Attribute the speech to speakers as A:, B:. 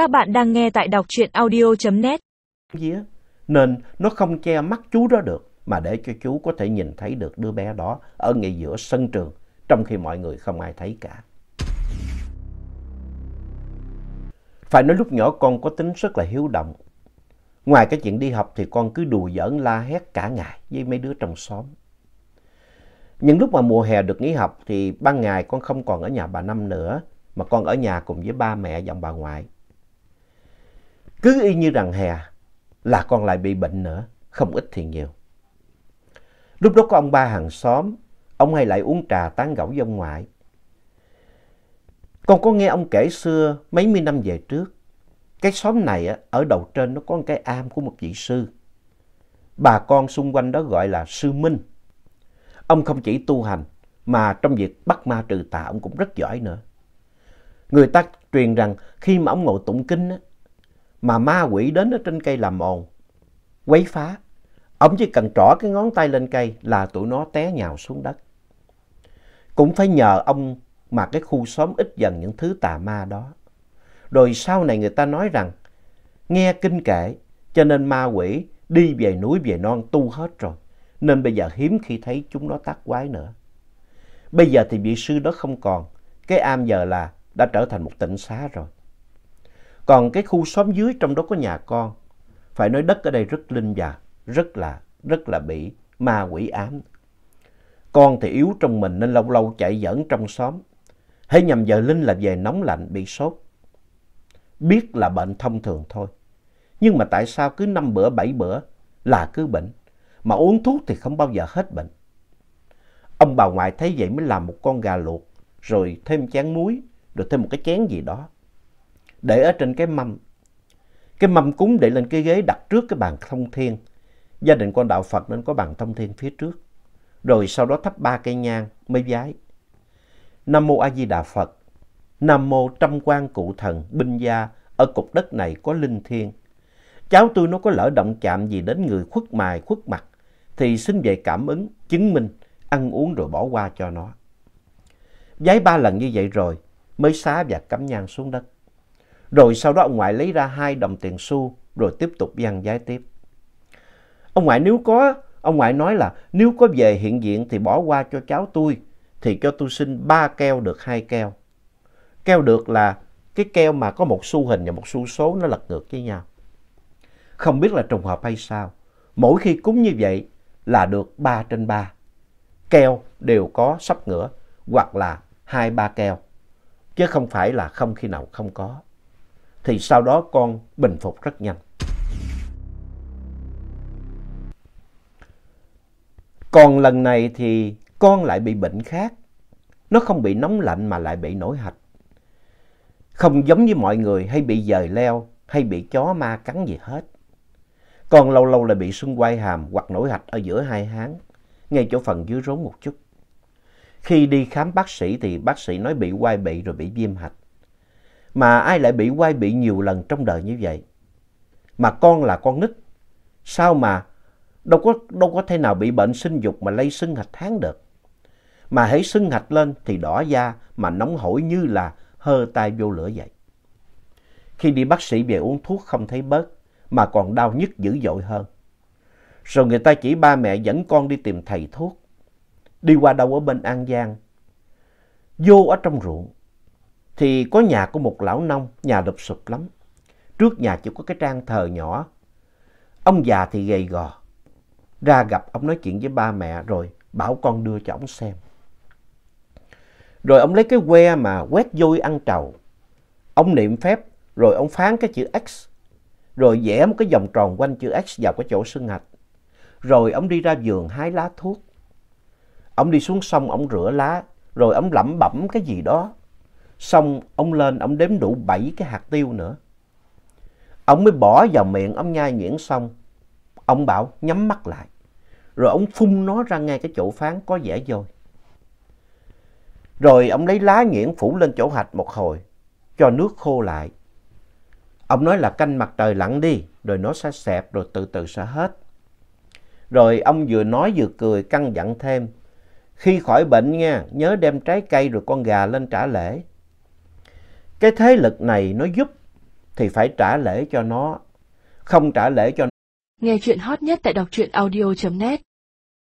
A: Các bạn đang nghe tại đọc truyện audio.net.
B: nên nó không che mắt chú đó được, mà để cho chú có thể nhìn thấy được đứa bé đó ở ngay giữa sân trường, trong khi mọi người không ai thấy cả. Phải nói lúc nhỏ con có tính rất là hiếu động. Ngoài cái chuyện đi học thì con cứ đùa giỡn, la hét cả ngày với mấy đứa trong xóm. Những lúc mà mùa hè được nghỉ học thì ban ngày con không còn ở nhà bà Năm nữa, mà con ở nhà cùng với ba mẹ và ông bà ngoại. Cứ y như rằng hè là con lại bị bệnh nữa, không ít thì nhiều. Lúc đó có ông ba hàng xóm, ông hay lại uống trà tán gẫu với ông ngoại. Con có nghe ông kể xưa mấy mươi năm về trước, cái xóm này ở đầu trên nó có một cái am của một vị sư. Bà con xung quanh đó gọi là sư Minh. Ông không chỉ tu hành mà trong việc bắt ma trừ tà ông cũng rất giỏi nữa. Người ta truyền rằng khi mà ông ngồi tụng kinh á, mà ma quỷ đến ở trên cây làm ồn, quấy phá, ông chỉ cần trỏ cái ngón tay lên cây là tụi nó té nhào xuống đất. Cũng phải nhờ ông mà cái khu xóm ít dần những thứ tà ma đó. Rồi sau này người ta nói rằng, nghe kinh kệ cho nên ma quỷ đi về núi về non tu hết rồi. Nên bây giờ hiếm khi thấy chúng nó tác quái nữa. Bây giờ thì vị sư đó không còn, cái am giờ là đã trở thành một tịnh xá rồi. Còn cái khu xóm dưới trong đó có nhà con, phải nói đất ở đây rất linh và rất là, rất là bị ma quỷ ám. Con thì yếu trong mình nên lâu lâu chạy giỡn trong xóm. Hãy nhầm giờ Linh là về nóng lạnh bị sốt. Biết là bệnh thông thường thôi. Nhưng mà tại sao cứ năm bữa bảy bữa là cứ bệnh. Mà uống thuốc thì không bao giờ hết bệnh. Ông bà ngoại thấy vậy mới làm một con gà luộc. Rồi thêm chén muối. Rồi thêm một cái chén gì đó. Để ở trên cái mâm. Cái mâm cúng để lên cái ghế đặt trước cái bàn thông thiên. Gia đình con đạo Phật nên có bàn thông thiên phía trước. Rồi sau đó thắp ba cây nhang mới vái. Nam mô A Di Đà Phật. Nam mô trăm quan cụ thần binh gia ở cục đất này có linh thiêng. Cháu tôi nó có lỡ động chạm gì đến người khuất mài khuất mặt thì xin về cảm ứng, chứng minh, ăn uống rồi bỏ qua cho nó. Giái ba lần như vậy rồi mới xá và cắm nhang xuống đất. Rồi sau đó ông ngoại lấy ra hai đồng tiền xu rồi tiếp tục văn giái tiếp. Ông ngoại nếu có, ông ngoại nói là nếu có về hiện diện thì bỏ qua cho cháu tôi thì cho tôi xin ba keo được hai keo. Keo được là cái keo mà có một xu hình và một xu số nó lật ngược với nhau. Không biết là trùng hợp hay sao. Mỗi khi cúng như vậy là được ba trên ba. Keo đều có sắp ngửa hoặc là hai ba keo. Chứ không phải là không khi nào không có. Thì sau đó con bình phục rất nhanh. Còn lần này thì con lại bị bệnh khác. Nó không bị nóng lạnh mà lại bị nổi hạch. Không giống như mọi người hay bị dời leo hay bị chó ma cắn gì hết. Con lâu lâu lại bị sưng quai hàm hoặc nổi hạch ở giữa hai háng, ngay chỗ phần dưới rốn một chút. Khi đi khám bác sĩ thì bác sĩ nói bị quai bị rồi bị viêm hạch. Mà ai lại bị quay bị nhiều lần trong đời như vậy? Mà con là con nít, sao mà đâu có, đâu có thể nào bị bệnh sinh dục mà lây sưng hạch tháng được. Mà hãy sưng hạch lên thì đỏ da mà nóng hổi như là hơ tay vô lửa vậy. Khi đi bác sĩ về uống thuốc không thấy bớt mà còn đau nhức dữ dội hơn. Rồi người ta chỉ ba mẹ dẫn con đi tìm thầy thuốc. Đi qua đâu ở bên An Giang. Vô ở trong ruộng thì có nhà của một lão nông, nhà đập sụp lắm. Trước nhà chỉ có cái trang thờ nhỏ. Ông già thì gầy gò. Ra gặp ông nói chuyện với ba mẹ rồi bảo con đưa cho ông xem. Rồi ông lấy cái que mà quét vôi ăn trầu. Ông niệm phép rồi ông phán cái chữ X. Rồi vẽ một cái vòng tròn quanh chữ X vào cái chỗ sưng hạch. Rồi ông đi ra vườn hái lá thuốc. Ông đi xuống sông ông rửa lá. Rồi ông lẩm bẩm cái gì đó. Xong ông lên ông đếm đủ 7 cái hạt tiêu nữa. Ông mới bỏ vào miệng ông nhai nhuyễn xong. Ông bảo nhắm mắt lại. Rồi ông phun nó ra ngay cái chỗ phán có vẻ dôi. Rồi ông lấy lá nhuyễn phủ lên chỗ hạch một hồi, cho nước khô lại. Ông nói là canh mặt trời lặn đi, rồi nó sẽ xẹp rồi từ từ sẽ hết. Rồi ông vừa nói vừa cười căng dặn thêm. Khi khỏi bệnh nha, nhớ đem trái cây rồi con gà lên trả lễ. Cái thế lực này nó giúp thì phải trả lễ cho nó. Không trả lễ cho
A: Nghe chuyện hot nhất tại đọc truyện audio.net